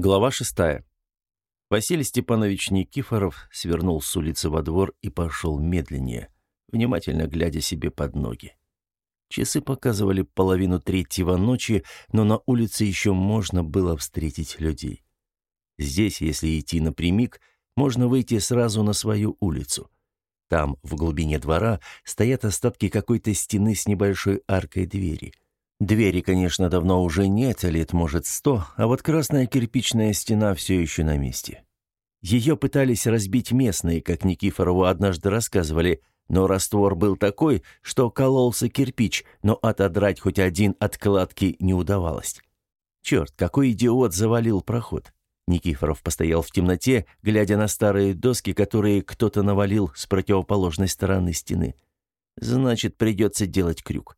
Глава шестая. Василий Степанович Никифоров свернул с улицы во двор и пошел медленнее, внимательно глядя себе под ноги. Часы показывали половину третьего ночи, но на улице еще можно было встретить людей. Здесь, если идти напрямик, можно выйти сразу на свою улицу. Там, в глубине двора, стоят остатки какой-то стены с небольшой аркой двери — Двери, конечно, давно уже нет, лет, может, сто, а вот красная кирпичная стена все еще на месте. Ее пытались разбить местные, как Никифорову однажды рассказывали, но раствор был такой, что кололся кирпич, но отодрать хоть один от кладки не удавалось. Черт, какой идиот завалил проход. Никифоров постоял в темноте, глядя на старые доски, которые кто-то навалил с противоположной стороны стены. Значит, придется делать крюк.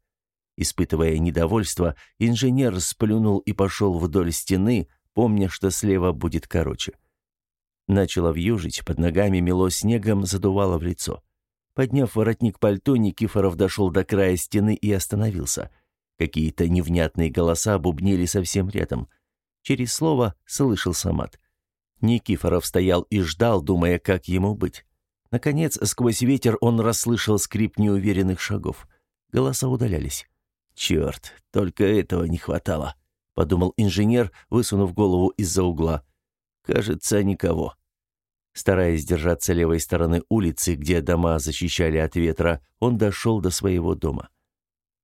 Испытывая недовольство, инженер сплюнул и пошел вдоль стены, помня, что слева будет короче. Начало вьюжить, под ногами мело снегом, задувало в лицо. Подняв воротник пальто, Никифоров дошел до края стены и остановился. Какие-то невнятные голоса бубнили совсем рядом. Через слово слышался мат. Никифоров стоял и ждал, думая, как ему быть. Наконец, сквозь ветер он расслышал скрип неуверенных шагов. Голоса удалялись. «Черт, только этого не хватало», — подумал инженер, высунув голову из-за угла. «Кажется, никого». Стараясь держаться левой стороны улицы, где дома защищали от ветра, он дошел до своего дома.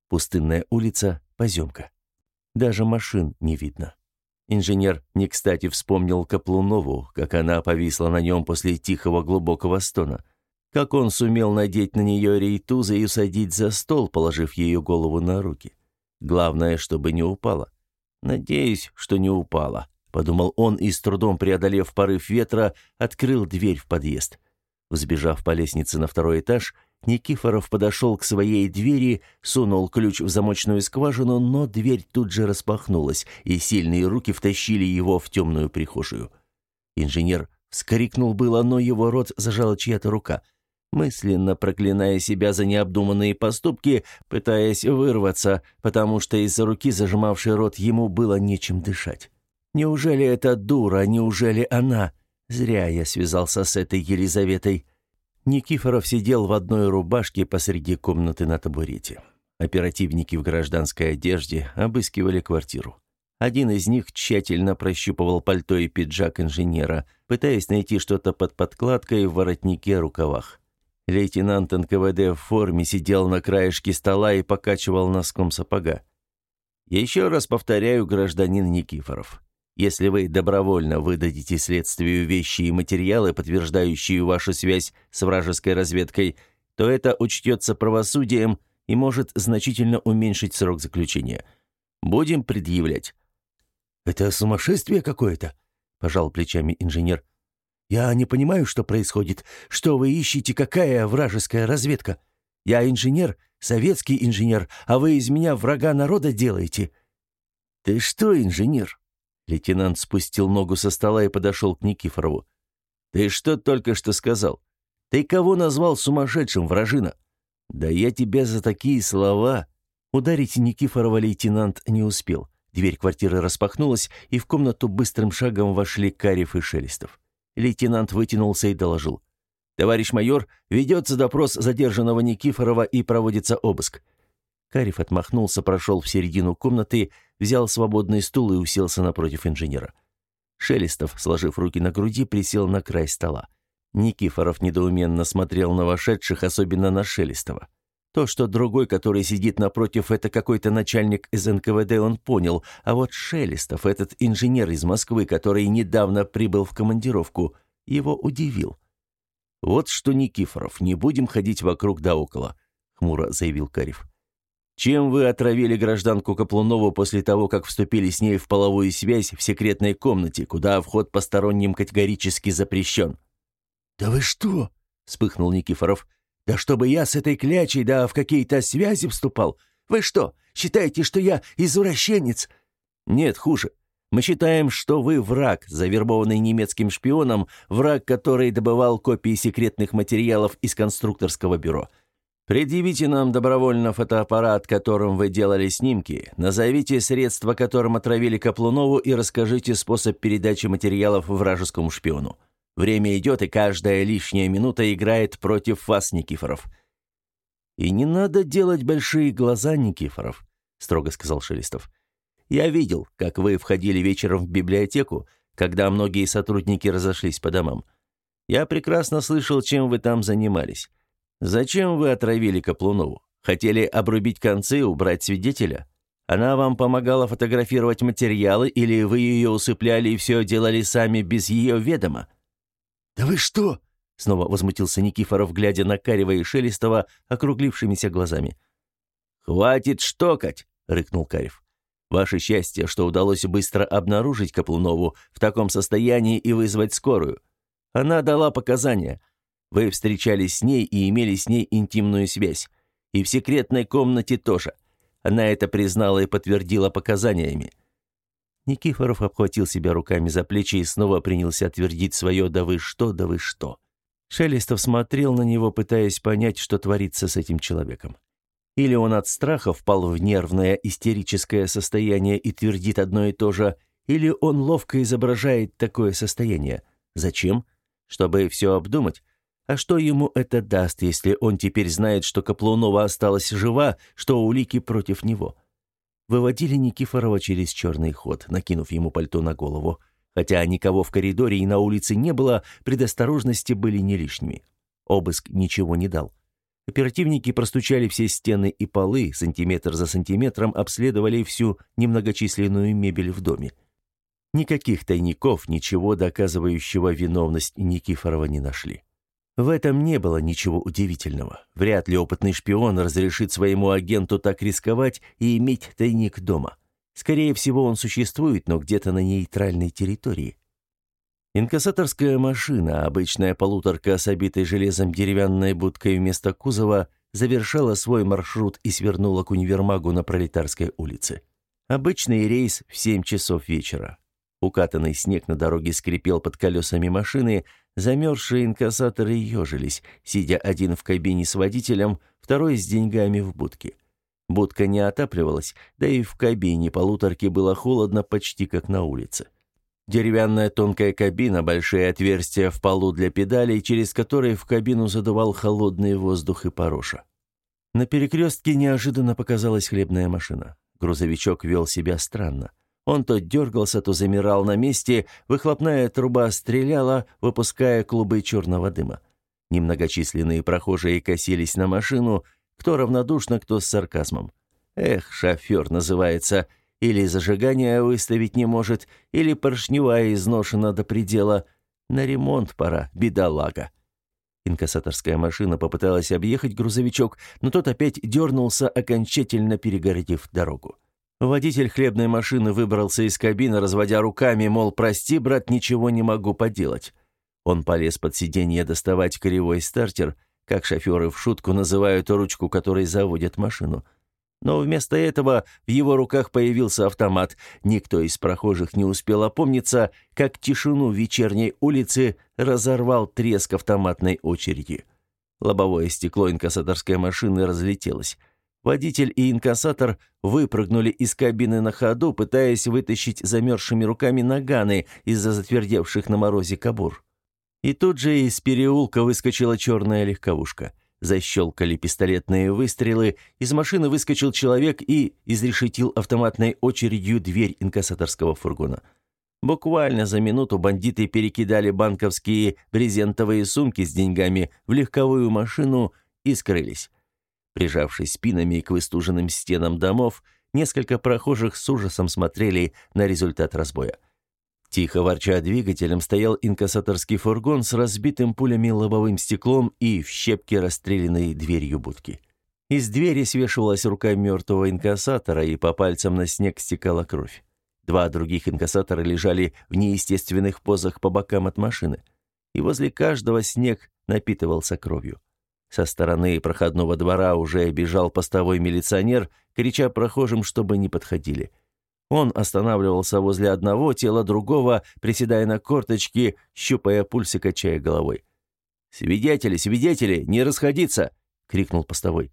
Пустынная улица, поземка. Даже машин не видно. Инженер не кстати вспомнил Каплунову, как она повисла на нем после тихого глубокого стона — как он сумел надеть на нее рейтузы и усадить за стол, положив ее голову на руки? Главное, чтобы не упала. Надеюсь, что не упала, подумал он и с трудом преодолев порыв ветра, открыл дверь в подъезд. Взбежав по лестнице на второй этаж, Никифоров подошел к своей двери, сунул ключ в замочную скважину, но дверь тут же распахнулась, и сильные руки втащили его в темную прихожую. Инженер вскрикнул было, но его рот зажала чья-то рука — мысленно проклиная себя за необдуманные поступки, пытаясь вырваться, потому что из-за руки, зажимавшей рот, ему было нечем дышать. Неужели это дура, неужели она? Зря я связался с этой Елизаветой. Никифоров сидел в одной рубашке посреди комнаты на табурете. Оперативники в гражданской одежде обыскивали квартиру. Один из них тщательно прощупывал пальто и пиджак инженера, пытаясь найти что-то под подкладкой в воротнике рукавах. Лейтенант НКВД в форме сидел на краешке стола и покачивал носком сапога. «Еще раз повторяю, гражданин Никифоров, если вы добровольно выдадите следствию вещи и материалы, подтверждающие вашу связь с вражеской разведкой, то это учтется правосудием и может значительно уменьшить срок заключения. Будем предъявлять». «Это сумасшествие какое-то», — пожал плечами инженер. «Я не понимаю, что происходит. Что вы ищете? Какая вражеская разведка? Я инженер, советский инженер, а вы из меня врага народа делаете». «Ты что, инженер?» Лейтенант спустил ногу со стола и подошел к Никифорову. «Ты что только что сказал? Ты кого назвал сумасшедшим, вражина?» «Да я тебя за такие слова...» Ударить Никифорова лейтенант не успел. Дверь квартиры распахнулась, и в комнату быстрым шагом вошли Карев и Шелестов. Лейтенант вытянулся и доложил. «Товарищ майор, ведется допрос задержанного Никифорова и проводится обыск». Карев отмахнулся, прошел в середину комнаты, взял свободный стул и уселся напротив инженера. Шелестов, сложив руки на груди, присел на край стола. Никифоров недоуменно смотрел на вошедших, особенно на Шелестова. То, что другой, который сидит напротив, это какой-то начальник из НКВД, он понял. А вот Шелестов, этот инженер из Москвы, который недавно прибыл в командировку, его удивил. «Вот что, Никифоров, не будем ходить вокруг да около», — хмуро заявил Карев. «Чем вы отравили гражданку Каплунову после того, как вступили с ней в половую связь в секретной комнате, куда вход посторонним категорически запрещен?» «Да вы что?» — вспыхнул Никифоров. Да чтобы я с этой клячей, да в какие-то связи вступал. Вы что, считаете, что я извращенец? Нет, хуже. Мы считаем, что вы враг, завербованный немецким шпионом, враг, который добывал копии секретных материалов из конструкторского бюро. Предъявите нам добровольно фотоаппарат, которым вы делали снимки, назовите средства, которым отравили Каплунову и расскажите способ передачи материалов вражескому шпиону. Время идет, и каждая лишняя минута играет против вас, Никифоров». «И не надо делать большие глаза, Никифоров», — строго сказал Шелестов. «Я видел, как вы входили вечером в библиотеку, когда многие сотрудники разошлись по домам. Я прекрасно слышал, чем вы там занимались. Зачем вы отравили Каплунову? Хотели обрубить концы, убрать свидетеля? Она вам помогала фотографировать материалы, или вы ее усыпляли и все делали сами без ее ведома?» «Да вы что?» — снова возмутился Никифоров, глядя на Карева и Шелестова округлившимися глазами. «Хватит штокать!» — рыкнул Карев. «Ваше счастье, что удалось быстро обнаружить Каплунову в таком состоянии и вызвать скорую. Она дала показания. Вы встречались с ней и имели с ней интимную связь. И в секретной комнате тоже. Она это признала и подтвердила показаниями. Никифоров обхватил себя руками за плечи и снова принялся твердить свое «да вы что, да вы что». Шелестов смотрел на него, пытаясь понять, что творится с этим человеком. Или он от страха впал в нервное истерическое состояние и твердит одно и то же, или он ловко изображает такое состояние. Зачем? Чтобы все обдумать, а что ему это даст, если он теперь знает, что Каплунова осталась жива, что улики против него? Выводили Никифорова через черный ход, накинув ему пальто на голову. Хотя никого в коридоре и на улице не было, предосторожности были не лишними. Обыск ничего не дал. Оперативники простучали все стены и полы, сантиметр за сантиметром обследовали всю немногочисленную мебель в доме. Никаких тайников, ничего доказывающего виновность Никифорова не нашли. В этом не было ничего удивительного. Вряд ли опытный шпион разрешит своему агенту так рисковать и иметь тайник дома. Скорее всего, он существует, но где-то на нейтральной территории. Инкассаторская машина, обычная полуторка с обитой железом деревянной будкой вместо кузова, завершала свой маршрут и свернула к универмагу на Пролетарской улице. Обычный рейс в 7 часов вечера. Укатанный снег на дороге скрипел под колесами машины, замерзшие инкассаторы ежились, сидя один в кабине с водителем, второй с деньгами в будке. Будка не отапливалась, да и в кабине полуторки было холодно почти как на улице. Деревянная тонкая кабина, большие отверстия в полу для педалей, через которые в кабину задувал холодный воздух и пороша. На перекрестке неожиданно показалась хлебная машина. Грузовичок вел себя странно. Он то дергался, то замирал на месте, выхлопная труба стреляла, выпуская клубы черного дыма. Немногочисленные прохожие косились на машину, кто равнодушно, кто с сарказмом. «Эх, шофер называется, или зажигание выставить не может, или поршневая изношена до предела. На ремонт пора, бедолага». Инкассаторская машина попыталась объехать грузовичок, но тот опять дернулся, окончательно перегородив дорогу. Водитель хлебной машины выбрался из кабины, разводя руками, мол, прости, брат, ничего не могу поделать. Он полез под сиденье доставать кривой стартер, как шоферы в шутку называют ручку, которой заводят машину. Но вместо этого в его руках появился автомат. Никто из прохожих не успел опомниться, как тишину вечерней улицы разорвал треск автоматной очереди. Лобовое стекло инкассаторской машины разлетелось. Водитель и инкассатор выпрыгнули из кабины на ходу, пытаясь вытащить замерзшими руками наганы из-за затвердевших на морозе кобур. И тут же из переулка выскочила черная легковушка. Защелкали пистолетные выстрелы, из машины выскочил человек и изрешетил автоматной очередью дверь инкассаторского фургона. Буквально за минуту бандиты перекидали банковские брезентовые сумки с деньгами в легковую машину и скрылись. Прижавшись спинами к выстуженным стенам домов, несколько прохожих с ужасом смотрели на результат разбоя. Тихо ворча двигателем стоял инкассаторский фургон с разбитым пулями лобовым стеклом и в щепке расстрелянной дверью будки. Из двери свешивалась рука мертвого инкассатора, и по пальцам на снег стекала кровь. Два других инкассатора лежали в неестественных позах по бокам от машины, и возле каждого снег напитывался кровью. Со стороны проходного двора уже бежал постовой милиционер, крича прохожим, чтобы не подходили. Он останавливался возле одного, тела другого, приседая на корточки, щупая пульс и качая головой. «Свидетели, свидетели, не расходиться!» —— крикнул постовой.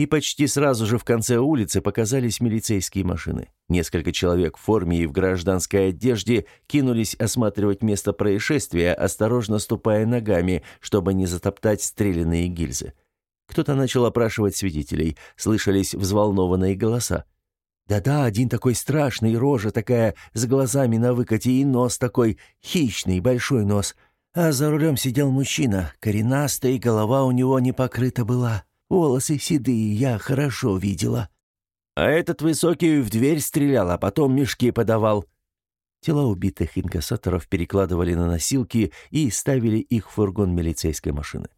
И почти сразу же в конце улицы показались милицейские машины. Несколько человек в форме и в гражданской одежде кинулись осматривать место происшествия, осторожно ступая ногами, чтобы не затоптать стрелянные гильзы. Кто-то начал опрашивать свидетелей, слышались взволнованные голоса. «Да-да, один такой страшный, рожа такая, с глазами на выкате и нос такой, хищный, большой нос. А за рулем сидел мужчина, коренастый, голова у него не покрыта была. Волосы седые, я хорошо видела. А этот высокий в дверь стрелял, а потом мешки подавал». Тела убитых инкассаторов перекладывали на носилки и ставили их в фургон милицейской машины.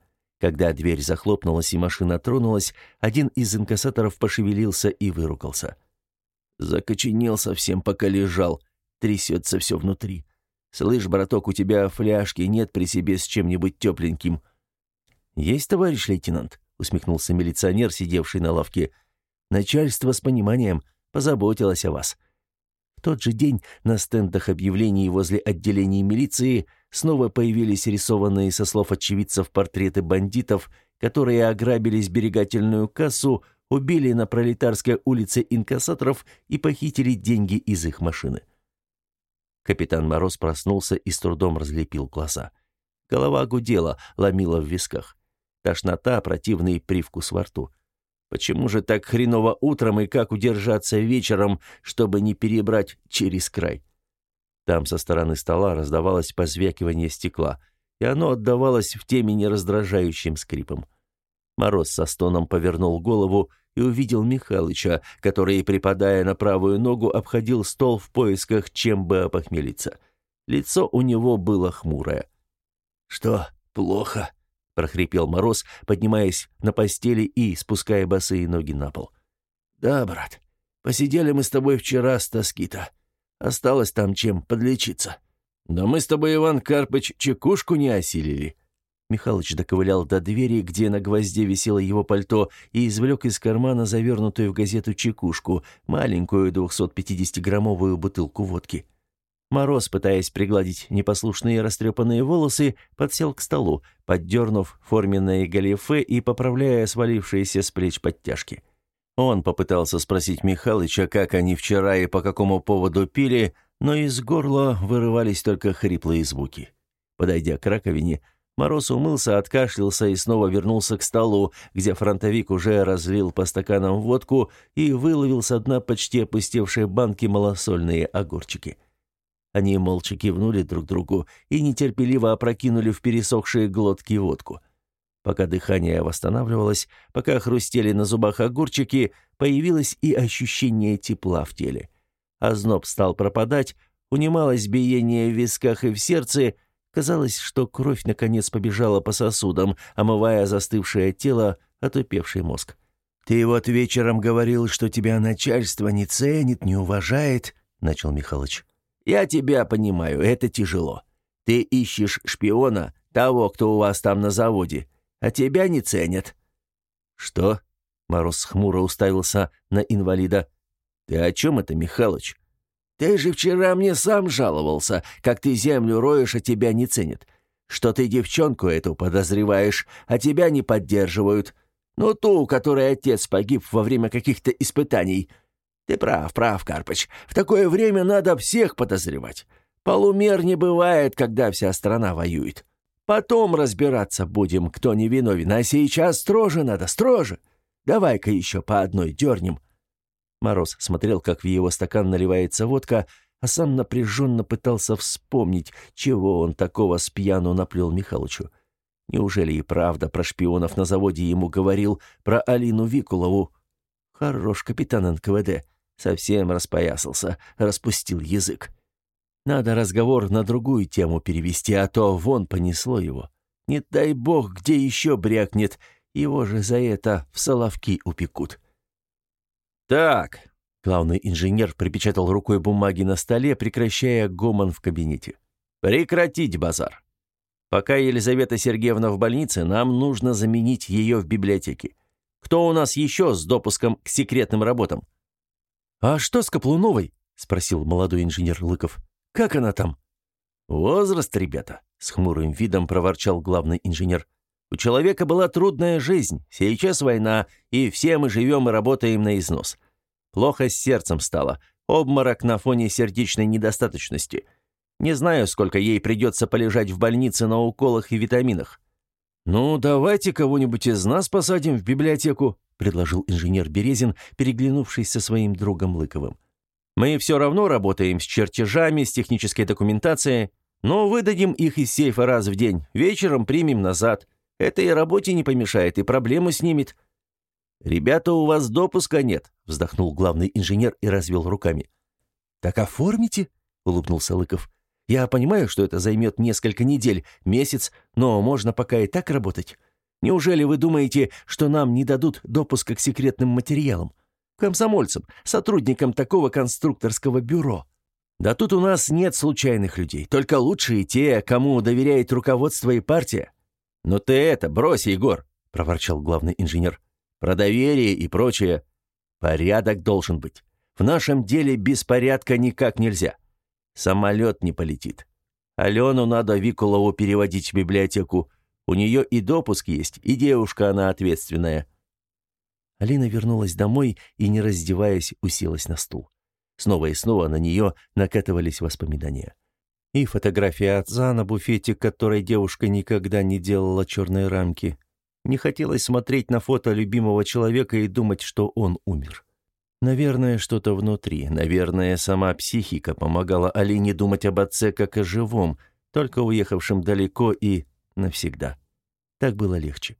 Когда дверь захлопнулась и машина тронулась, один из инкассаторов пошевелился и выругался. Закоченел совсем, пока лежал. Трясется все внутри. Слышь, браток, у тебя фляжки нет при себе с чем-нибудь тепленьким. «Есть, товарищ лейтенант?» — усмехнулся милиционер, сидевший на лавке. «Начальство с пониманием позаботилось о вас». В тот же день на стендах объявлений возле отделений милиции — снова появились рисованные со слов очевидцев портреты бандитов, которые ограбили сберегательную кассу, убили на Пролетарской улице инкассаторов и похитили деньги из их машины. Капитан Мороз проснулся и с трудом разлепил глаза. Голова гудела, ломила в висках. Тошнота, противный привкус во рту. Почему же так хреново утром и как удержаться вечером, чтобы не перебрать через край? Там со стороны стола раздавалось позвякивание стекла, и оно отдавалось в темени раздражающим скрипом. Мороз со стоном повернул голову и увидел Михалыча, который, припадая на правую ногу, обходил стол в поисках, чем бы опохмелиться. Лицо у него было хмурое. «Что, плохо?» — прохрипел Мороз, поднимаясь на постели и спуская босые ноги на пол. «Да, брат, посидели мы с тобой вчера с тоски-то. Осталось там чем подлечиться. Да мы с тобой, Иван Карпыч, чекушку не осилили. Михалыч доковылял до двери, где на гвозде висело его пальто, и извлек из кармана завернутую в газету чекушку, маленькую 250-граммовую бутылку водки. Мороз, пытаясь пригладить непослушные растрепанные волосы, подсел к столу, поддернув форменное галифе и поправляя свалившиеся с плеч подтяжки. Он попытался спросить Михалыча, как они вчера и по какому поводу пили, но из горла вырывались только хриплые звуки. Подойдя к раковине, Мороз умылся, откашлялся и снова вернулся к столу, где фронтовик уже разлил по стаканам водку и выловил с дна почти опустевшей банки малосольные огурчики. Они молча кивнули друг другу и нетерпеливо опрокинули в пересохшие глотки водку — Пока дыхание восстанавливалось, пока хрустели на зубах огурчики, появилось и ощущение тепла в теле. Озноб стал пропадать, унималось биение в висках и в сердце, казалось, что кровь наконец побежала по сосудам, омывая застывшее тело, отупевший мозг. «Ты вот вечером говорил, что тебя начальство не ценит, не уважает», — начал Михалыч. «Я тебя понимаю, это тяжело. Ты ищешь шпиона, того, кто у вас там на заводе, а тебя не ценят». «Что?» — Мороз хмуро уставился на инвалида. «Ты о чем это, Михалыч?» «Ты же вчера мне сам жаловался, как ты землю роешь, а тебя не ценят. Что ты девчонку эту подозреваешь, а тебя не поддерживают. Ну, ту, у которой отец погиб во время каких-то испытаний. Ты прав, прав, Карпыч. В такое время надо всех подозревать. Полумер не бывает, когда вся страна воюет. Потом разбираться будем, кто невиновен, а сейчас строже надо, строже. Давай-ка еще по одной дернем». Мороз смотрел, как в его стакан наливается водка, а сам напряженно пытался вспомнить, чего он такого с пьяну наплел Михалычу. Неужели и правда про шпионов на заводе ему говорил, про Алину Викулову? Хорош капитан НКВД. Совсем распоясался, распустил язык. Надо разговор на другую тему перевести, а то вон понесло его. Не дай бог, где еще брякнет, его же за это в соловки упекут. «Так», — главный инженер припечатал рукой бумаги на столе, прекращая гомон в кабинете. «Прекратить базар. Пока Елизавета Сергеевна в больнице, нам нужно заменить ее в библиотеке. Кто у нас еще с допуском к секретным работам?» «А что с Каплуновой?» — спросил молодой инженер Лыков. Как она там?» «Возраст, ребята», — с хмурым видом проворчал главный инженер. У человека была трудная жизнь, сейчас война, и все мы живем и работаем на износ. Плохо с сердцем стало, обморок на фоне сердечной недостаточности. Не знаю, сколько ей придется полежать в больнице на уколах и витаминах. «Ну, давайте кого-нибудь из нас посадим в библиотеку», предложил инженер Березин, переглянувшись со своим другом Лыковым. «Мы все равно работаем с чертежами, с технической документацией, но выдадим их из сейфа раз в день, вечером примем назад. Это и работе не помешает, и проблему снимет». «Ребята, у вас допуска нет», — вздохнул главный инженер и развел руками. «Так оформите», — улыбнулся Лыков. «Я понимаю, что это займет несколько недель, месяц, но можно пока и так работать. Неужели вы думаете, что нам не дадут допуска к секретным материалам? Комсомольцам, сотрудникам такого конструкторского бюро?» Да тут у нас нет случайных людей, только лучшие те, кому доверяет руководство и партия. «Но ты это, брось, Егор!» — проворчал главный инженер. «Про доверие и прочее. Порядок должен быть. В нашем деле без порядка никак нельзя. Самолет не полетит. Алену надо Викулову переводить в библиотеку. У нее и допуск есть, и девушка она ответственная». Алина вернулась домой и, не раздеваясь, уселась на стул. Снова и снова на нее накатывались воспоминания. И фотография отца на буфете, которой девушка никогда не делала черной рамки. Не хотелось смотреть на фото любимого человека и думать, что он умер. Наверное, что-то внутри, наверное, сама психика помогала Алине думать об отце как о живом, только уехавшем далеко и навсегда. Так было легче.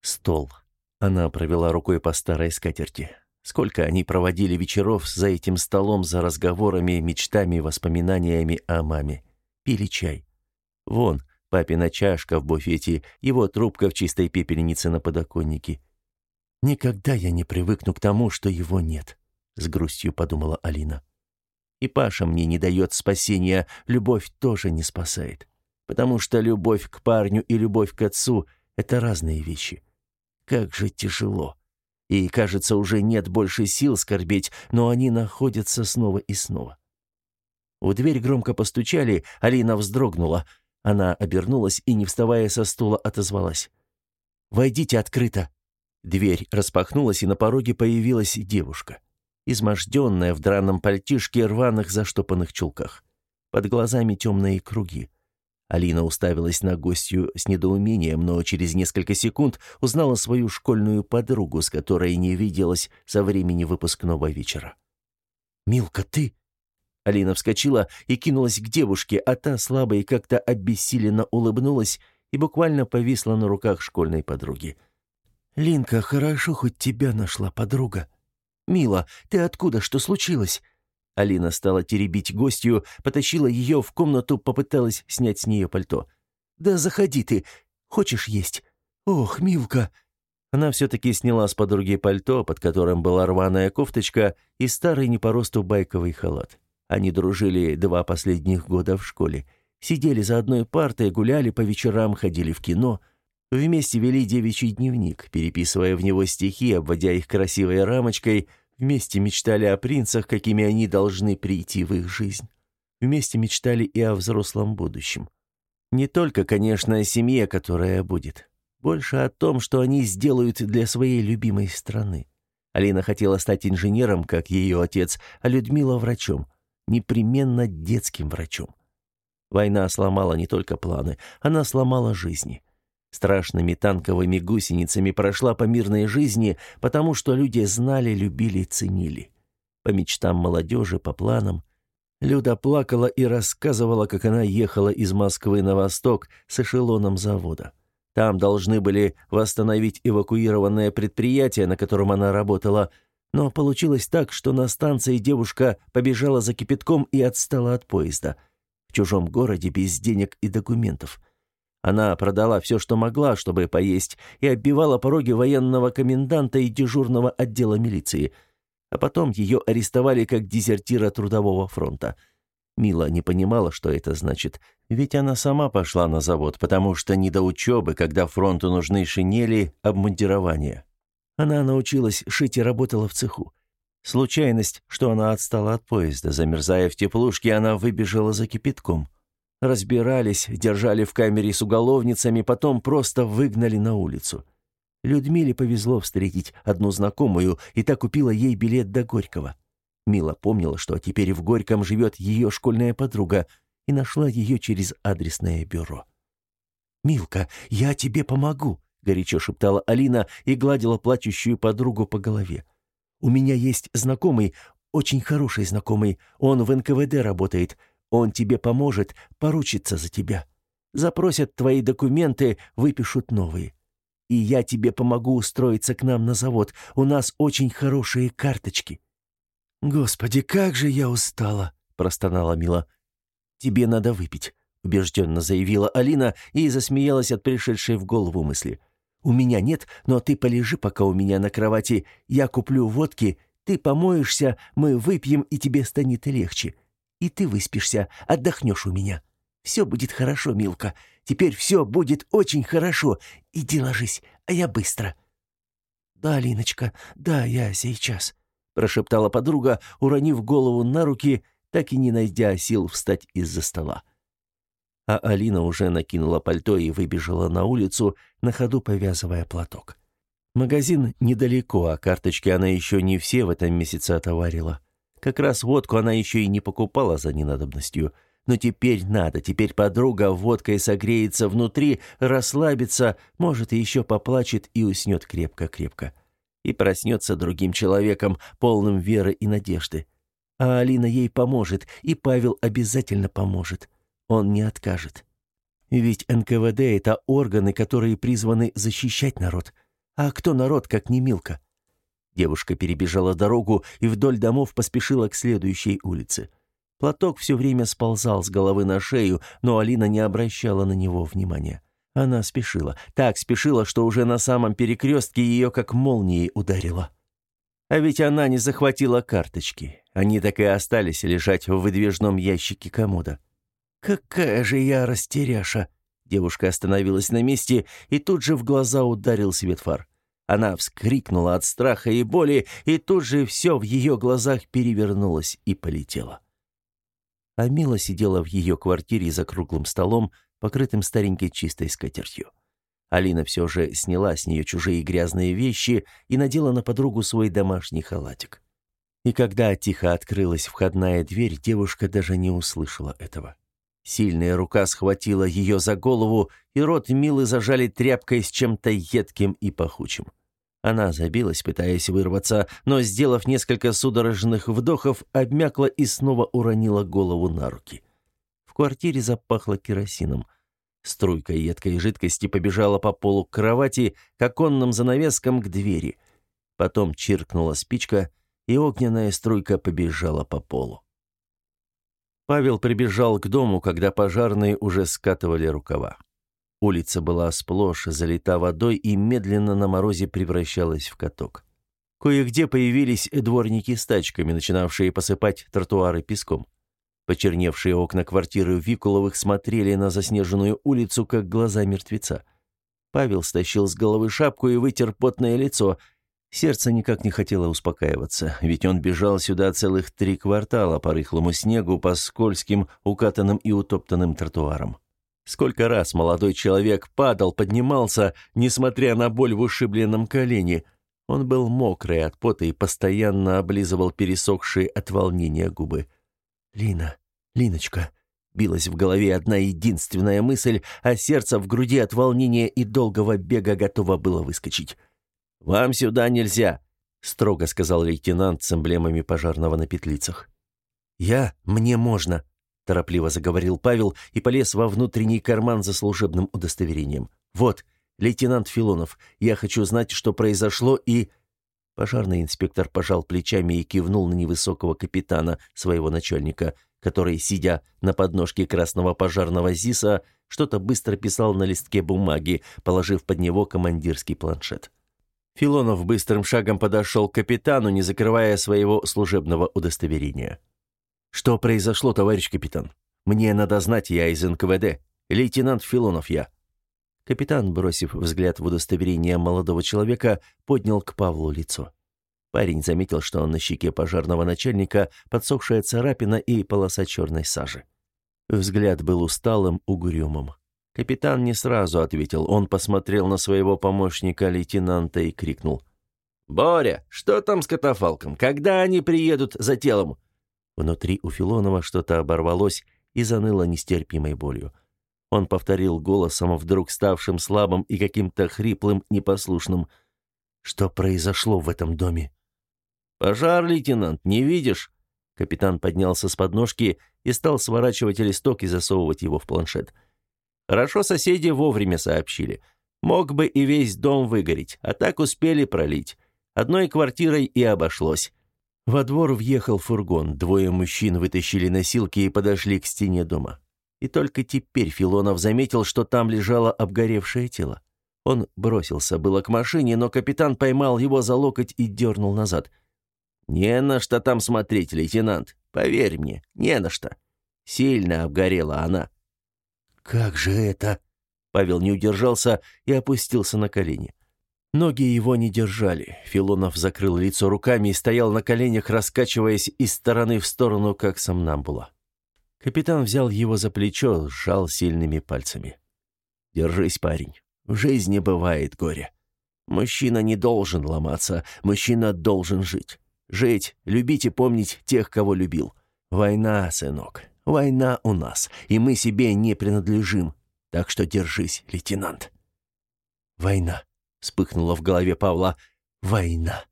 Стол. Она провела рукой по старой скатерти. Сколько они проводили вечеров за этим столом, за разговорами, мечтами, воспоминаниями о маме. Пили чай. Вон, папина чашка в буфете, его трубка в чистой пепельнице на подоконнике. «Никогда я не привыкну к тому, что его нет», — с грустью подумала Алина. «И Паша мне не дает спасения, любовь тоже не спасает. Потому что любовь к парню и любовь к отцу — это разные вещи. Как же тяжело» и, кажется, уже нет больше сил скорбеть, но они находятся снова и снова. В дверь громко постучали, Алина вздрогнула. Она обернулась и, не вставая со стула, отозвалась. «Войдите открыто». Дверь распахнулась, и на пороге появилась девушка. Изможденная в драном пальтишке рваных заштопанных чулках. Под глазами темные круги. Алина уставилась на гостью с недоумением, но через несколько секунд узнала свою школьную подругу, с которой не виделась со времени выпускного вечера. «Милка, ты?» Алина вскочила и кинулась к девушке, а та слабо и как-то обессиленно улыбнулась и буквально повисла на руках школьной подруги. «Линка, хорошо хоть тебя нашла подруга. Мила, ты откуда? Что случилось?» Алина стала теребить гостью, потащила ее в комнату, попыталась снять с нее пальто. «Да заходи ты. Хочешь есть? Ох, Милка!» Она все-таки сняла с подруги пальто, под которым была рваная кофточка и старый не по росту байковый халат. Они дружили два последних года в школе. Сидели за одной партой, гуляли по вечерам, ходили в кино. Вместе вели девичий дневник, переписывая в него стихи, обводя их красивой рамочкой – Вместе мечтали о принцах, какими они должны прийти в их жизнь. Вместе мечтали и о взрослом будущем. Не только, конечно, о семье, которая будет. Больше о том, что они сделают для своей любимой страны. Алина хотела стать инженером, как ее отец, а Людмила – врачом. Непременно детским врачом. Война сломала не только планы, она сломала жизни страшными танковыми гусеницами прошла по мирной жизни, потому что люди знали, любили, ценили. По мечтам молодежи, по планам. Люда плакала и рассказывала, как она ехала из Москвы на восток с эшелоном завода. Там должны были восстановить эвакуированное предприятие, на котором она работала, но получилось так, что на станции девушка побежала за кипятком и отстала от поезда. В чужом городе без денег и документов – она продала все, что могла, чтобы поесть, и оббивала пороги военного коменданта и дежурного отдела милиции. А потом ее арестовали как дезертира Трудового фронта. Мила не понимала, что это значит, ведь она сама пошла на завод, потому что не до учебы, когда фронту нужны шинели, обмундирование. Она научилась шить и работала в цеху. Случайность, что она отстала от поезда, замерзая в теплушке, она выбежала за кипятком. Разбирались, держали в камере с уголовницами, потом просто выгнали на улицу. Людмиле повезло встретить одну знакомую, и та купила ей билет до Горького. Мила помнила, что теперь в Горьком живет ее школьная подруга, и нашла ее через адресное бюро. «Милка, я тебе помогу», — горячо шептала Алина и гладила плачущую подругу по голове. «У меня есть знакомый, очень хороший знакомый, он в НКВД работает, он тебе поможет, поручится за тебя. Запросят твои документы, выпишут новые. И я тебе помогу устроиться к нам на завод. У нас очень хорошие карточки». «Господи, как же я устала!» – простонала Мила. «Тебе надо выпить», – убежденно заявила Алина и засмеялась от пришедшей в голову мысли. «У меня нет, но ты полежи пока у меня на кровати. Я куплю водки, ты помоешься, мы выпьем, и тебе станет легче и ты выспишься, отдохнешь у меня. Все будет хорошо, Милка. Теперь все будет очень хорошо. Иди ложись, а я быстро». «Да, Линочка, да, я сейчас», — прошептала подруга, уронив голову на руки, так и не найдя сил встать из-за стола. А Алина уже накинула пальто и выбежала на улицу, на ходу повязывая платок. Магазин недалеко, а карточки она еще не все в этом месяце отоварила. Как раз водку она еще и не покупала за ненадобностью. Но теперь надо, теперь подруга водкой согреется внутри, расслабится, может, и еще поплачет и уснет крепко-крепко. И проснется другим человеком, полным веры и надежды. А Алина ей поможет, и Павел обязательно поможет. Он не откажет. Ведь НКВД — это органы, которые призваны защищать народ. А кто народ, как не Милка? Девушка перебежала дорогу и вдоль домов поспешила к следующей улице. Платок все время сползал с головы на шею, но Алина не обращала на него внимания. Она спешила, так спешила, что уже на самом перекрестке ее как молнией ударило. А ведь она не захватила карточки. Они так и остались лежать в выдвижном ящике комода. «Какая же я растеряша!» Девушка остановилась на месте, и тут же в глаза ударил свет фар. Она вскрикнула от страха и боли, и тут же все в ее глазах перевернулось и полетело. А Мила сидела в ее квартире за круглым столом, покрытым старенькой чистой скатертью. Алина все же сняла с нее чужие грязные вещи и надела на подругу свой домашний халатик. И когда тихо открылась входная дверь, девушка даже не услышала этого. Сильная рука схватила ее за голову, и рот Милы зажали тряпкой с чем-то едким и пахучим. Она забилась, пытаясь вырваться, но, сделав несколько судорожных вдохов, обмякла и снова уронила голову на руки. В квартире запахло керосином. Струйка едкой жидкости побежала по полу к кровати, к оконным занавескам к двери. Потом чиркнула спичка, и огненная струйка побежала по полу. Павел прибежал к дому, когда пожарные уже скатывали рукава. Улица была сплошь залита водой и медленно на морозе превращалась в каток. Кое-где появились дворники с тачками, начинавшие посыпать тротуары песком. Почерневшие окна квартиры Викуловых смотрели на заснеженную улицу, как глаза мертвеца. Павел стащил с головы шапку и вытер потное лицо. Сердце никак не хотело успокаиваться, ведь он бежал сюда целых три квартала по рыхлому снегу, по скользким, укатанным и утоптанным тротуарам. Сколько раз молодой человек падал, поднимался, несмотря на боль в ушибленном колене. Он был мокрый от пота и постоянно облизывал пересохшие от волнения губы. «Лина, Линочка», билась в голове одна единственная мысль, а сердце в груди от волнения и долгого бега готово было выскочить. «Вам сюда нельзя», — строго сказал лейтенант с эмблемами пожарного на петлицах. «Я? Мне можно», торопливо заговорил Павел и полез во внутренний карман за служебным удостоверением. «Вот, лейтенант Филонов, я хочу знать, что произошло и...» Пожарный инспектор пожал плечами и кивнул на невысокого капитана, своего начальника, который, сидя на подножке красного пожарного ЗИСа, что-то быстро писал на листке бумаги, положив под него командирский планшет. Филонов быстрым шагом подошел к капитану, не закрывая своего служебного удостоверения. «Что произошло, товарищ капитан? Мне надо знать, я из НКВД. Лейтенант Филонов я». Капитан, бросив взгляд в удостоверение молодого человека, поднял к Павлу лицо. Парень заметил, что на щеке пожарного начальника подсохшая царапина и полоса черной сажи. Взгляд был усталым, угрюмым. Капитан не сразу ответил. Он посмотрел на своего помощника лейтенанта и крикнул. «Боря, что там с катафалком? Когда они приедут за телом?» Внутри у Филонова что-то оборвалось и заныло нестерпимой болью. Он повторил голосом, вдруг ставшим слабым и каким-то хриплым, непослушным. «Что произошло в этом доме?» «Пожар, лейтенант, не видишь?» Капитан поднялся с подножки и стал сворачивать листок и засовывать его в планшет. «Хорошо соседи вовремя сообщили. Мог бы и весь дом выгореть, а так успели пролить. Одной квартирой и обошлось». Во двор въехал фургон. Двое мужчин вытащили носилки и подошли к стене дома. И только теперь Филонов заметил, что там лежало обгоревшее тело. Он бросился было к машине, но капитан поймал его за локоть и дернул назад. «Не на что там смотреть, лейтенант. Поверь мне, не на что. Сильно обгорела она». «Как же это?» Павел не удержался и опустился на колени. Ноги его не держали. Филонов закрыл лицо руками и стоял на коленях, раскачиваясь из стороны в сторону, как сомнамбула. Капитан взял его за плечо, сжал сильными пальцами. «Держись, парень. В жизни бывает горе. Мужчина не должен ломаться, мужчина должен жить. Жить, любить и помнить тех, кого любил. Война, сынок, война у нас, и мы себе не принадлежим. Так что держись, лейтенант. Война, вспыхнула в голове Павла. Война.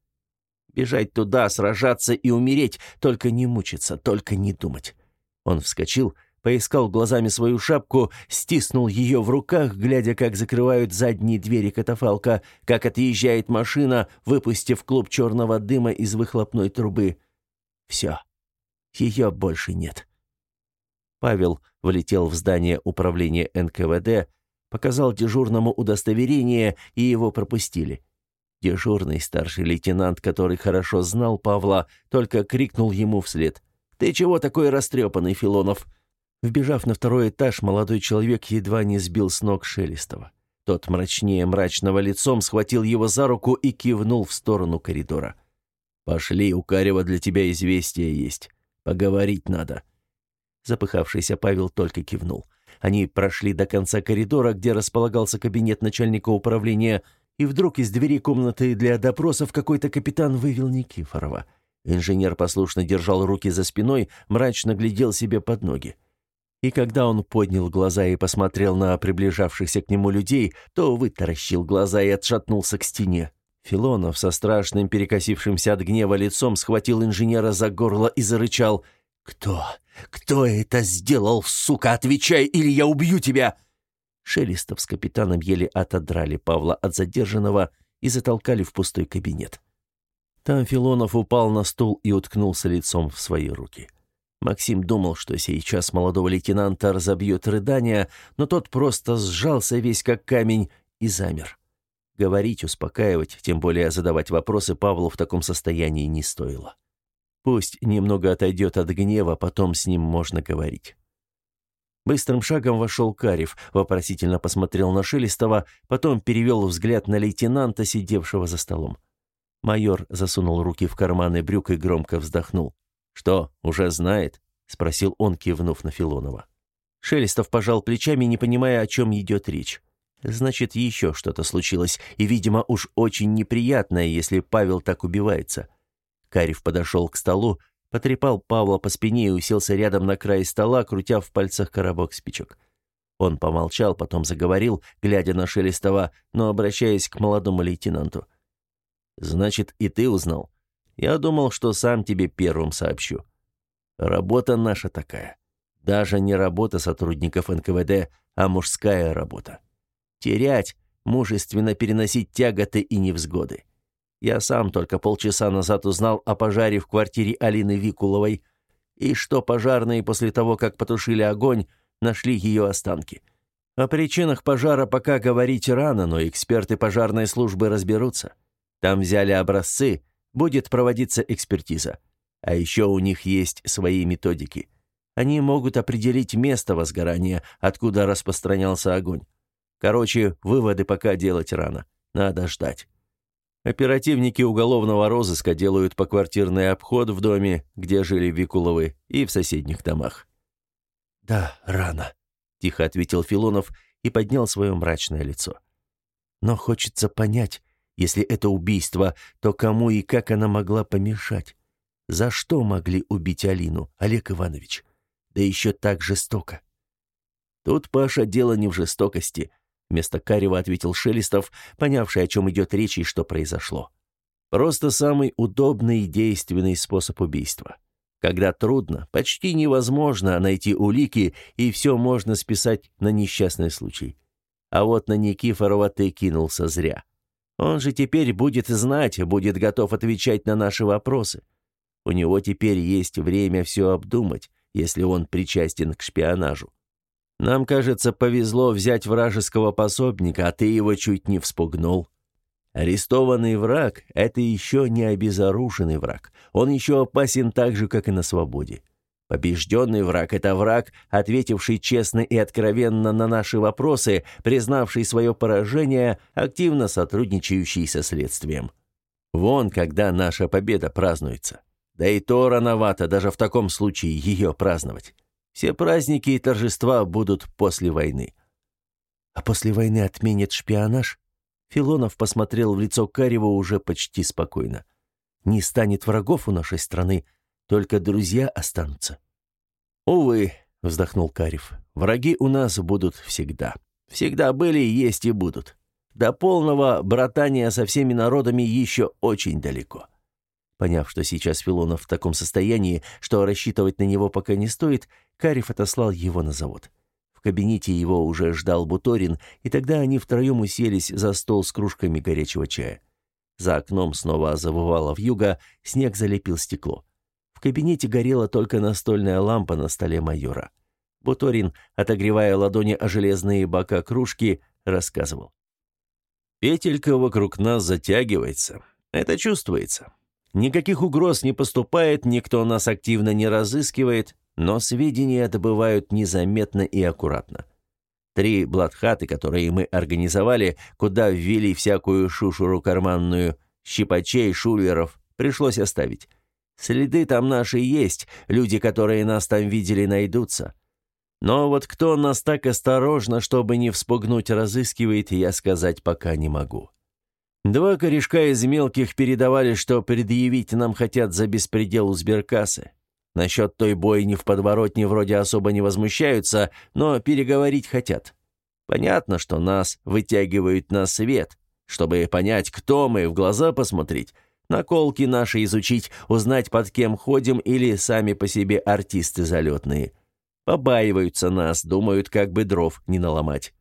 Бежать туда, сражаться и умереть, только не мучиться, только не думать. Он вскочил, поискал глазами свою шапку, стиснул ее в руках, глядя, как закрывают задние двери катафалка, как отъезжает машина, выпустив клуб черного дыма из выхлопной трубы. Все. Ее больше нет. Павел влетел в здание управления НКВД, показал дежурному удостоверение, и его пропустили. Дежурный старший лейтенант, который хорошо знал Павла, только крикнул ему вслед. «Ты чего такой растрепанный, Филонов?» Вбежав на второй этаж, молодой человек едва не сбил с ног Шелестова. Тот мрачнее мрачного лицом схватил его за руку и кивнул в сторону коридора. «Пошли, у Карева для тебя известие есть. Поговорить надо». Запыхавшийся Павел только кивнул. Они прошли до конца коридора, где располагался кабинет начальника управления, и вдруг из двери комнаты для допросов какой-то капитан вывел Никифорова. Инженер послушно держал руки за спиной, мрачно глядел себе под ноги. И когда он поднял глаза и посмотрел на приближавшихся к нему людей, то вытаращил глаза и отшатнулся к стене. Филонов со страшным перекосившимся от гнева лицом схватил инженера за горло и зарычал. «Кто? Кто это сделал, сука? Отвечай, или я убью тебя!» Шелестов с капитаном еле отодрали Павла от задержанного и затолкали в пустой кабинет. Там Филонов упал на стул и уткнулся лицом в свои руки. Максим думал, что сейчас молодого лейтенанта разобьет рыдание, но тот просто сжался весь как камень и замер. Говорить, успокаивать, тем более задавать вопросы Павлу в таком состоянии не стоило. Пусть немного отойдет от гнева, потом с ним можно говорить. Быстрым шагом вошел Карев, вопросительно посмотрел на Шелестова, потом перевел взгляд на лейтенанта, сидевшего за столом. Майор засунул руки в карманы брюк и громко вздохнул. «Что, уже знает?» — спросил он, кивнув на Филонова. Шелестов пожал плечами, не понимая, о чем идет речь. Значит, еще что-то случилось, и, видимо, уж очень неприятное, если Павел так убивается. Карев подошел к столу, потрепал Павла по спине и уселся рядом на край стола, крутя в пальцах коробок спичек. Он помолчал, потом заговорил, глядя на Шелестова, но обращаясь к молодому лейтенанту. «Значит, и ты узнал?» Я думал, что сам тебе первым сообщу. Работа наша такая. Даже не работа сотрудников НКВД, а мужская работа. Терять, мужественно переносить тяготы и невзгоды. Я сам только полчаса назад узнал о пожаре в квартире Алины Викуловой, и что пожарные после того, как потушили огонь, нашли ее останки. О причинах пожара пока говорить рано, но эксперты пожарной службы разберутся. Там взяли образцы, будет проводиться экспертиза. А еще у них есть свои методики. Они могут определить место возгорания, откуда распространялся огонь. Короче, выводы пока делать рано. Надо ждать. Оперативники уголовного розыска делают поквартирный обход в доме, где жили Викуловы, и в соседних домах. «Да, рано», — тихо ответил Филонов и поднял свое мрачное лицо. «Но хочется понять, если это убийство, то кому и как она могла помешать? За что могли убить Алину, Олег Иванович? Да еще так жестоко». «Тут, Паша, дело не в жестокости», — вместо Карева ответил Шелестов, понявший, о чем идет речь и что произошло. «Просто самый удобный и действенный способ убийства. Когда трудно, почти невозможно найти улики, и все можно списать на несчастный случай. А вот на Никифорова ты кинулся зря. Он же теперь будет знать, будет готов отвечать на наши вопросы. У него теперь есть время все обдумать, если он причастен к шпионажу. Нам, кажется, повезло взять вражеского пособника, а ты его чуть не вспугнул. Арестованный враг — это еще не обезоруженный враг. Он еще опасен так же, как и на свободе. Побежденный враг — это враг, ответивший честно и откровенно на наши вопросы, признавший свое поражение, активно сотрудничающий со следствием. Вон, когда наша победа празднуется. Да и то рановато даже в таком случае ее праздновать. Все праздники и торжества будут после войны. А после войны отменят шпионаж? Филонов посмотрел в лицо Карева уже почти спокойно. «Не станет врагов у нашей страны, только друзья останутся». «Увы», — вздохнул Карев, — «враги у нас будут всегда. Всегда были, есть и будут. До полного братания со всеми народами еще очень далеко». Поняв, что сейчас Филонов в таком состоянии, что рассчитывать на него пока не стоит, Карев отослал его на завод. В кабинете его уже ждал Буторин, и тогда они втроем уселись за стол с кружками горячего чая. За окном снова завывало вьюга, снег залепил стекло. В кабинете горела только настольная лампа на столе майора. Буторин, отогревая ладони о железные бока кружки, рассказывал. «Петелька вокруг нас затягивается. Это чувствуется. Никаких угроз не поступает, никто нас активно не разыскивает, но сведения добывают незаметно и аккуратно. Три бладхаты, которые мы организовали, куда ввели всякую шушуру карманную, щипачей, шулеров, пришлось оставить. Следы там наши есть, люди, которые нас там видели, найдутся. Но вот кто нас так осторожно, чтобы не вспугнуть, разыскивает, я сказать пока не могу. Два корешка из мелких передавали, что предъявить нам хотят за беспредел у сберкассы. Насчет той бойни в подворотне вроде особо не возмущаются, но переговорить хотят. Понятно, что нас вытягивают на свет, чтобы понять, кто мы, в глаза посмотреть, наколки наши изучить, узнать, под кем ходим или сами по себе артисты залетные. Побаиваются нас, думают, как бы дров не наломать.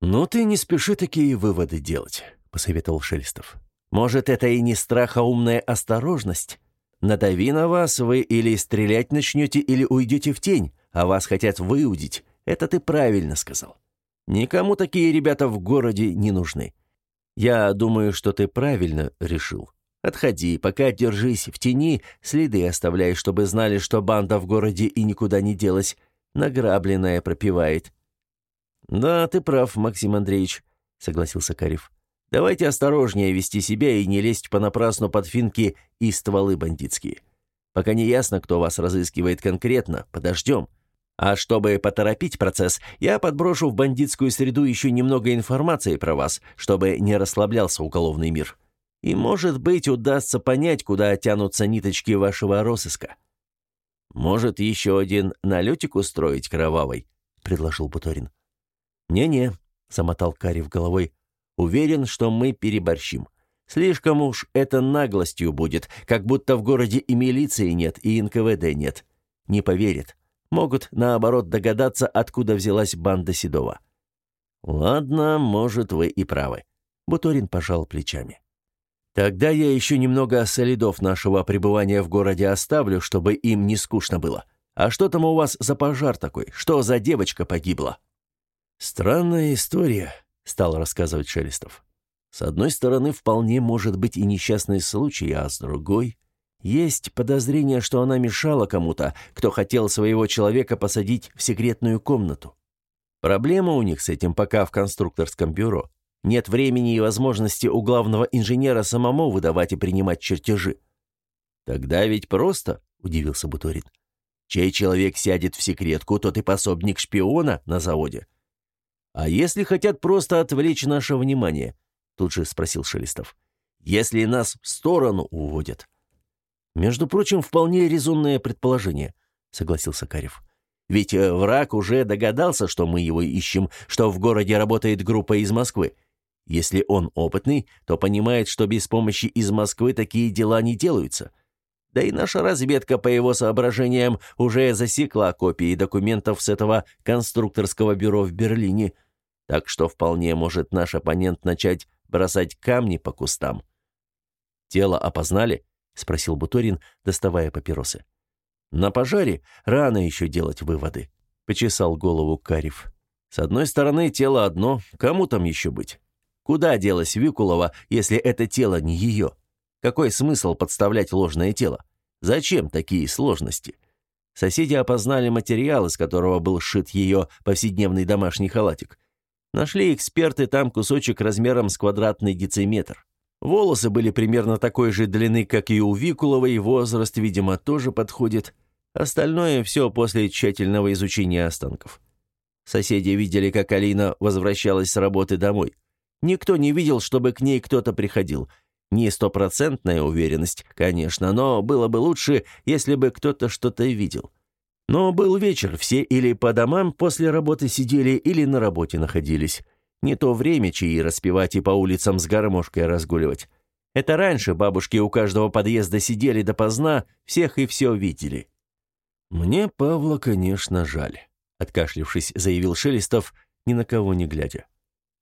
«Ну ты не спеши такие выводы делать», — посоветовал Шелестов. «Может, это и не страх, а умная осторожность?» Надави на вас, вы или стрелять начнете, или уйдете в тень, а вас хотят выудить. Это ты правильно сказал. Никому такие ребята в городе не нужны. Я думаю, что ты правильно решил. Отходи, пока держись в тени, следы оставляй, чтобы знали, что банда в городе и никуда не делась. Награбленная пропивает. Да, ты прав, Максим Андреевич, согласился Карев. Давайте осторожнее вести себя и не лезть понапрасну под финки и стволы бандитские. Пока не ясно, кто вас разыскивает конкретно, подождем. А чтобы поторопить процесс, я подброшу в бандитскую среду еще немного информации про вас, чтобы не расслаблялся уголовный мир. И, может быть, удастся понять, куда тянутся ниточки вашего розыска. Может, еще один налетик устроить кровавый?» — предложил Буторин. «Не-не», — замотал Карев головой, Уверен, что мы переборщим. Слишком уж это наглостью будет, как будто в городе и милиции нет, и НКВД нет. Не поверят. Могут, наоборот, догадаться, откуда взялась банда Седова. Ладно, может, вы и правы. Буторин пожал плечами. Тогда я еще немного следов нашего пребывания в городе оставлю, чтобы им не скучно было. А что там у вас за пожар такой? Что за девочка погибла? Странная история, стал рассказывать Шелестов. С одной стороны, вполне может быть и несчастный случай, а с другой есть подозрение, что она мешала кому-то, кто хотел своего человека посадить в секретную комнату. Проблема у них с этим пока в конструкторском бюро. Нет времени и возможности у главного инженера самому выдавать и принимать чертежи. Тогда ведь просто, удивился Буторин. Чей человек сядет в секретку, тот и пособник шпиона на заводе. А если хотят просто отвлечь наше внимание? Тут же спросил Шелестов. Если нас в сторону уводят. Между прочим, вполне резонное предположение, согласился Карев. Ведь э, враг уже догадался, что мы его ищем, что в городе работает группа из Москвы. Если он опытный, то понимает, что без помощи из Москвы такие дела не делаются. Да и наша разведка, по его соображениям, уже засекла копии документов с этого конструкторского бюро в Берлине. Так что вполне может наш оппонент начать бросать камни по кустам. «Тело опознали?» — спросил Буторин, доставая папиросы. На пожаре рано еще делать выводы, почесал голову Карев. С одной стороны, тело одно, кому там еще быть? Куда делась Викулова, если это тело не ее? Какой смысл подставлять ложное тело? Зачем такие сложности? Соседи опознали материал, из которого был сшит ее повседневный домашний халатик. Нашли эксперты там кусочек размером с квадратный дециметр. Волосы были примерно такой же длины, как и у Викуловой, возраст, видимо, тоже подходит. Остальное все после тщательного изучения останков. Соседи видели, как Алина возвращалась с работы домой. Никто не видел, чтобы к ней кто-то приходил. Не стопроцентная уверенность, конечно, но было бы лучше, если бы кто-то что-то видел. Но был вечер, все или по домам после работы сидели, или на работе находились. Не то время чаи распевать и по улицам с гармошкой разгуливать. Это раньше бабушки у каждого подъезда сидели допоздна, всех и все видели. «Мне Павла, конечно, жаль», — откашлившись, заявил Шелестов, ни на кого не глядя.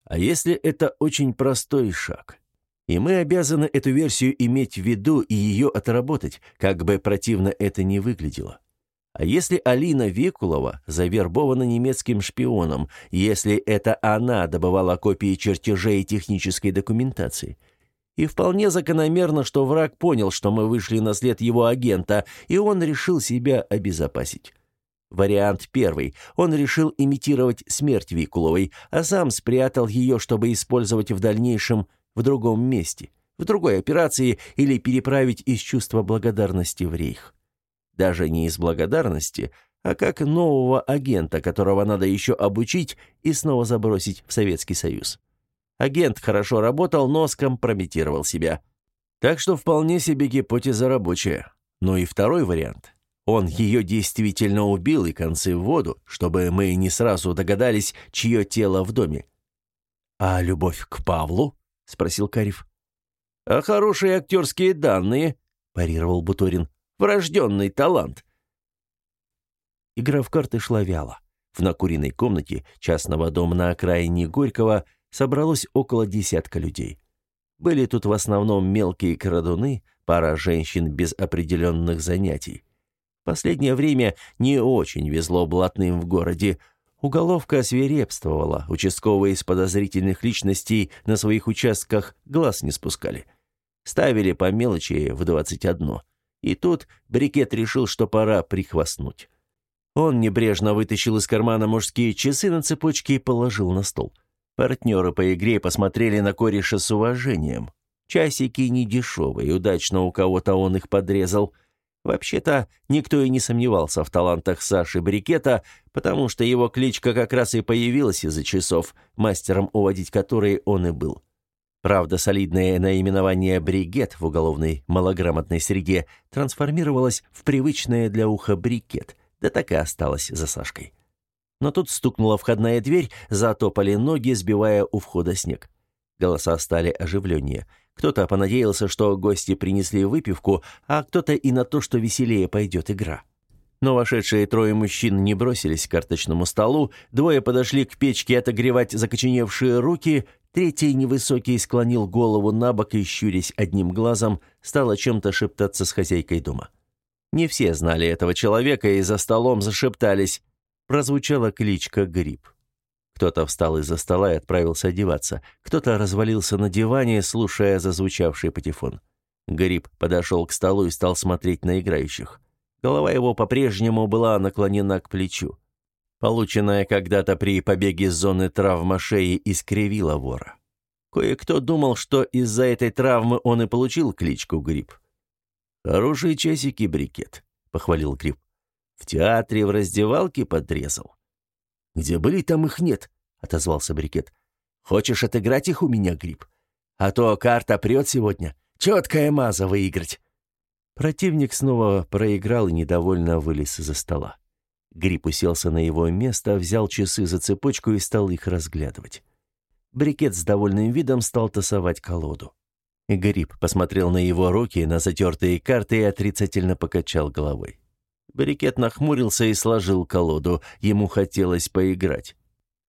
«А если это очень простой шаг? И мы обязаны эту версию иметь в виду и ее отработать, как бы противно это ни выглядело. А если Алина Викулова завербована немецким шпионом, если это она добывала копии чертежей и технической документации? И вполне закономерно, что враг понял, что мы вышли на след его агента, и он решил себя обезопасить. Вариант первый. Он решил имитировать смерть Викуловой, а сам спрятал ее, чтобы использовать в дальнейшем в другом месте, в другой операции или переправить из чувства благодарности в рейх даже не из благодарности, а как нового агента, которого надо еще обучить и снова забросить в Советский Союз. Агент хорошо работал, но скомпрометировал себя. Так что вполне себе гипотеза рабочая. Но и второй вариант. Он ее действительно убил и концы в воду, чтобы мы не сразу догадались, чье тело в доме. «А любовь к Павлу?» — спросил Карев. «А хорошие актерские данные», — парировал Буторин. Врожденный талант. Игра в карты шла вяло. В накуренной комнате частного дома на окраине Горького собралось около десятка людей. Были тут в основном мелкие крадуны, пара женщин без определенных занятий. Последнее время не очень везло блатным в городе. Уголовка свирепствовала, участковые из подозрительных личностей на своих участках глаз не спускали. Ставили по мелочи в двадцать одно. И тут Брикет решил, что пора прихвастнуть. Он небрежно вытащил из кармана мужские часы на цепочке и положил на стол. Партнеры по игре посмотрели на кореша с уважением. Часики не дешевые, удачно у кого-то он их подрезал. Вообще-то, никто и не сомневался в талантах Саши Брикета, потому что его кличка как раз и появилась из-за часов, мастером уводить которые он и был. Правда, солидное наименование «бригет» в уголовной малограмотной среде трансформировалось в привычное для уха «брикет», да так и осталось за Сашкой. Но тут стукнула входная дверь, затопали ноги, сбивая у входа снег. Голоса стали оживленнее. Кто-то понадеялся, что гости принесли выпивку, а кто-то и на то, что веселее пойдет игра. Но вошедшие трое мужчин не бросились к карточному столу, двое подошли к печке отогревать закоченевшие руки, третий невысокий склонил голову на бок и, щурясь одним глазом, стал о чем-то шептаться с хозяйкой дома. Не все знали этого человека и за столом зашептались. Прозвучала кличка Гриб. Кто-то встал из-за стола и отправился одеваться, кто-то развалился на диване, слушая зазвучавший патефон. Гриб подошел к столу и стал смотреть на играющих. Голова его по-прежнему была наклонена к плечу. Полученная когда-то при побеге с зоны травма шеи искривила вора. Кое-кто думал, что из-за этой травмы он и получил кличку Гриб. «Хорошие часики, Брикет», — похвалил Гриб. В театре в раздевалке подрезал. «Где были, там их нет», — отозвался Брикет. «Хочешь отыграть их у меня, Гриб? А то карта прет сегодня. Четкая маза выиграть». Противник снова проиграл и недовольно вылез из-за стола. Гриб уселся на его место, взял часы за цепочку и стал их разглядывать. Брикет с довольным видом стал тасовать колоду. Гриб посмотрел на его руки, на затертые карты и отрицательно покачал головой. Брикет нахмурился и сложил колоду. Ему хотелось поиграть.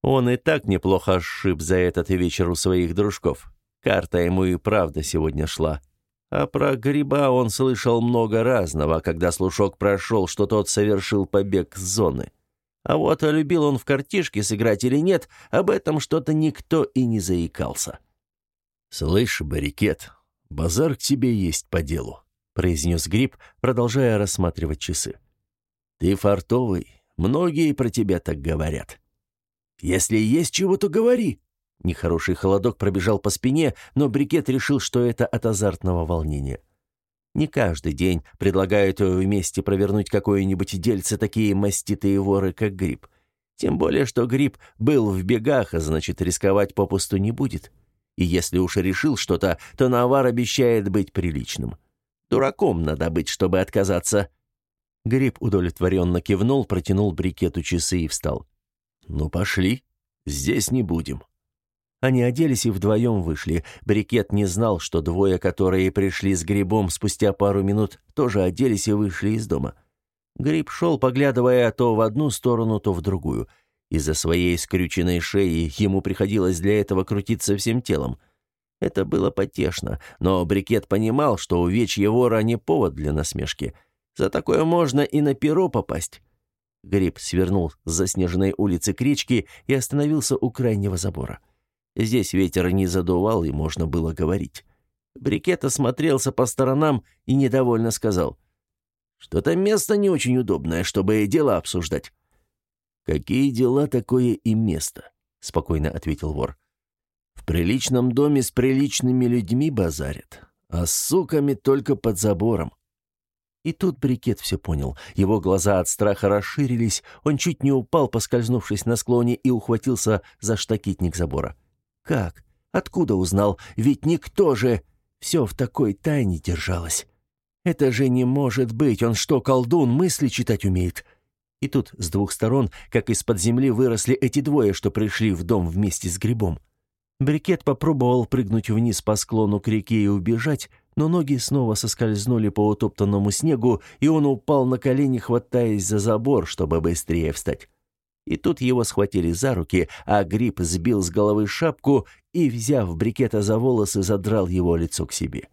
Он и так неплохо ошиб за этот вечер у своих дружков. Карта ему и правда сегодня шла. А про гриба он слышал много разного, когда слушок прошел, что тот совершил побег с зоны. А вот а любил он в картишки сыграть или нет, об этом что-то никто и не заикался. «Слышь, Барикет, базар к тебе есть по делу», — произнес Гриб, продолжая рассматривать часы. «Ты фартовый, многие про тебя так говорят». «Если есть чего, то говори», Нехороший холодок пробежал по спине, но Брикет решил, что это от азартного волнения. Не каждый день предлагают вместе провернуть какое-нибудь дельце такие маститые воры, как Гриб. Тем более, что Гриб был в бегах, а значит, рисковать попусту не будет. И если уж решил что-то, то навар обещает быть приличным. Дураком надо быть, чтобы отказаться. Гриб удовлетворенно кивнул, протянул брикету часы и встал. «Ну, пошли. Здесь не будем». Они оделись и вдвоем вышли. Брикет не знал, что двое, которые пришли с грибом спустя пару минут, тоже оделись и вышли из дома. Гриб шел, поглядывая то в одну сторону, то в другую. Из-за своей скрюченной шеи ему приходилось для этого крутиться всем телом. Это было потешно, но Брикет понимал, что увечье вора не повод для насмешки. За такое можно и на перо попасть. Гриб свернул с заснеженной улицы к речке и остановился у крайнего забора. Здесь ветер не задувал, и можно было говорить. Брикет осмотрелся по сторонам и недовольно сказал. «Что-то место не очень удобное, чтобы дела обсуждать». «Какие дела, такое и место», — спокойно ответил вор. «В приличном доме с приличными людьми базарят, а с суками только под забором». И тут Брикет все понял. Его глаза от страха расширились, он чуть не упал, поскользнувшись на склоне, и ухватился за штакетник забора. Как? Откуда узнал? Ведь никто же... Все в такой тайне держалось. Это же не может быть. Он что, колдун, мысли читать умеет? И тут с двух сторон, как из-под земли, выросли эти двое, что пришли в дом вместе с грибом. Брикет попробовал прыгнуть вниз по склону к реке и убежать, но ноги снова соскользнули по утоптанному снегу, и он упал на колени, хватаясь за забор, чтобы быстрее встать. И тут его схватили за руки, а Гриб сбил с головы шапку и, взяв брикета за волосы, задрал его лицо к себе.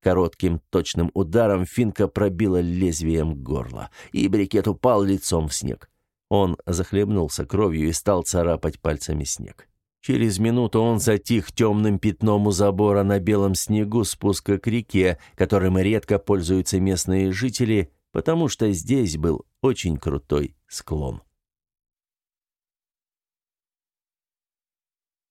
Коротким точным ударом финка пробила лезвием горло, и брикет упал лицом в снег. Он захлебнулся кровью и стал царапать пальцами снег. Через минуту он затих темным пятном у забора на белом снегу спуска к реке, которым редко пользуются местные жители, потому что здесь был очень крутой склон.